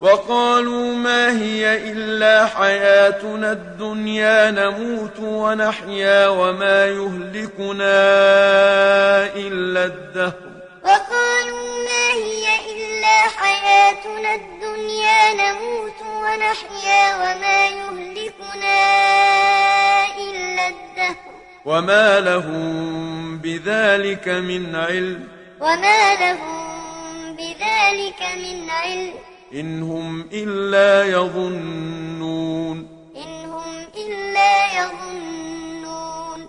وقالوا ما هي إلا حياتنا الدنيا نموت ونحيا وما يهلكنا إلا الدهر. وقالوا ما هي إلا حياتنا الدنيا نموت ونحيا وما يهلكنا إلا الدهر. وما لهم بذلك من علم. وما لهم بذلك من علم. إن هم إلا يظنون.